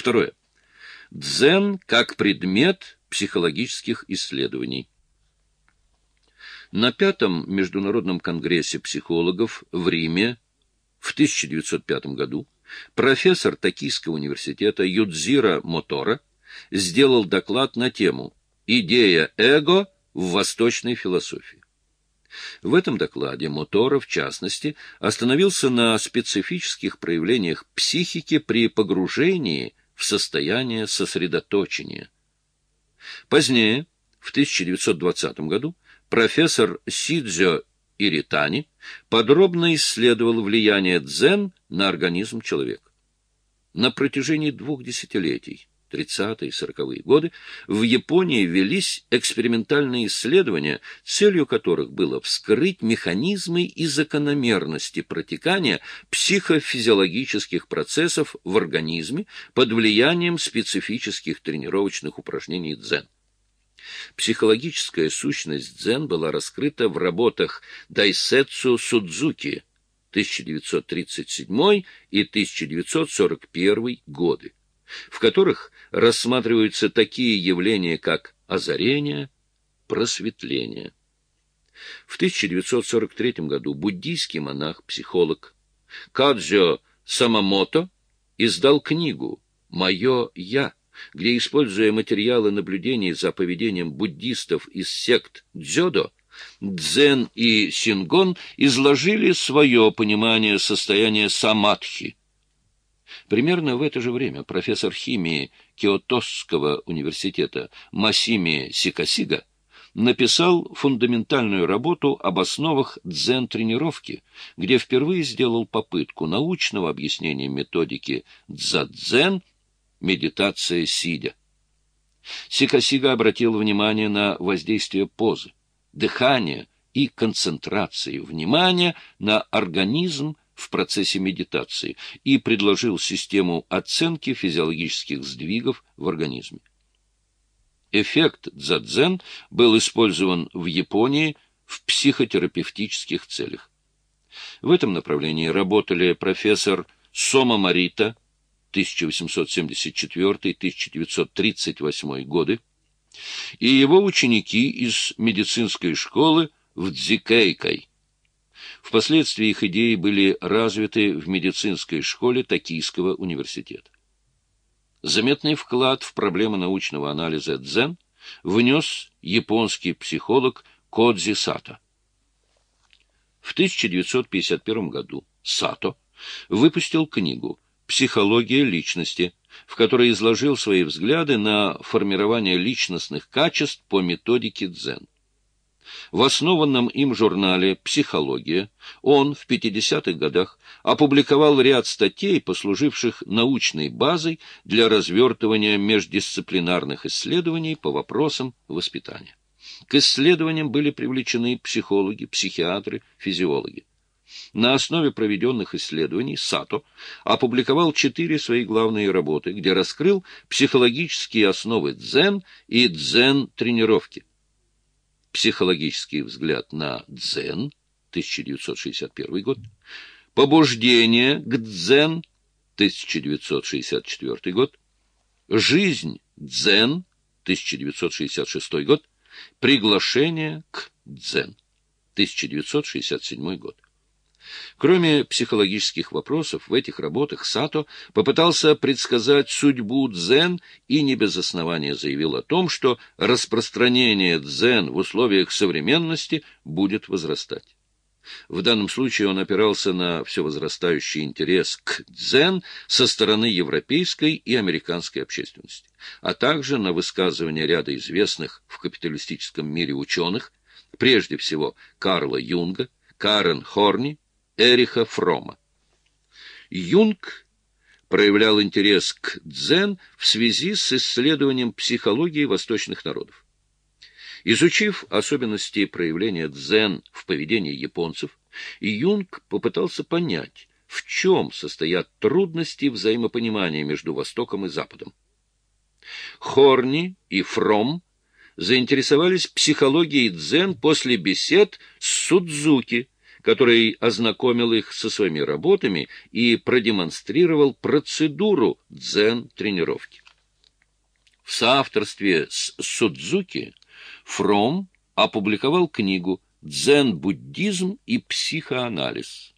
Второе. Дзен как предмет психологических исследований. На Пятом Международном конгрессе психологов в Риме в 1905 году профессор Токийского университета Юдзира Мотора сделал доклад на тему «Идея эго в восточной философии». В этом докладе Мотора, в частности, остановился на специфических проявлениях психики при погружении в состояние сосредоточения. Позднее, в 1920 году, профессор Сидзё Иритани подробно исследовал влияние дзен на организм человека. На протяжении двух десятилетий, 30-е и 40-е годы, в Японии велись экспериментальные исследования, целью которых было вскрыть механизмы и закономерности протекания психофизиологических процессов в организме под влиянием специфических тренировочных упражнений дзен. Психологическая сущность дзен была раскрыта в работах Дайсетсу Судзуки 1937 и 1941 годы, в которых рассматриваются такие явления, как озарение, просветление. В 1943 году буддийский монах-психолог Кадзё Самамото издал книгу «Мое Я», где, используя материалы наблюдений за поведением буддистов из сект дзёдо, Дзен и Сингон изложили свое понимание состояния самадхи. Примерно в это же время профессор химии Киотосского университета Масими Сикасига написал фундаментальную работу об основах дзен-тренировки, где впервые сделал попытку научного объяснения методики дзадзен медитация сидя. Сикасига обратил внимание на воздействие позы, дыхания и концентрации внимания на организм в процессе медитации и предложил систему оценки физиологических сдвигов в организме. Эффект дзадзен был использован в Японии в психотерапевтических целях. В этом направлении работали профессор Сома Марита, 1874-1938 годы, и его ученики из медицинской школы в Дзикейкой. Впоследствии их идеи были развиты в медицинской школе Токийского университета. Заметный вклад в проблемы научного анализа дзен внес японский психолог Кодзи Сато. В 1951 году Сато выпустил книгу «Психология личности», в которой изложил свои взгляды на формирование личностных качеств по методике дзен. В основанном им журнале «Психология» он в 50-х годах опубликовал ряд статей, послуживших научной базой для развертывания междисциплинарных исследований по вопросам воспитания. К исследованиям были привлечены психологи, психиатры, физиологи. На основе проведенных исследований Сато опубликовал четыре свои главные работы, где раскрыл психологические основы дзен и дзен-тренировки. Психологический взгляд на дзен, 1961 год, побуждение к дзен, 1964 год, жизнь дзен, 1966 год, приглашение к дзен, 1967 год. Кроме психологических вопросов, в этих работах Сато попытался предсказать судьбу дзен и не без основания заявил о том, что распространение дзен в условиях современности будет возрастать. В данном случае он опирался на все возрастающий интерес к дзен со стороны европейской и американской общественности, а также на высказывания ряда известных в капиталистическом мире ученых, прежде всего Карла Юнга, Карен Хорни, Эриха Фрома. Юнг проявлял интерес к дзен в связи с исследованием психологии восточных народов. Изучив особенности проявления дзен в поведении японцев, Юнг попытался понять, в чем состоят трудности взаимопонимания между Востоком и Западом. Хорни и Фром заинтересовались психологией дзен после бесед с Судзуки, который ознакомил их со своими работами и продемонстрировал процедуру дзен-тренировки. В соавторстве с Судзуки Фром опубликовал книгу «Дзен-буддизм и психоанализ»,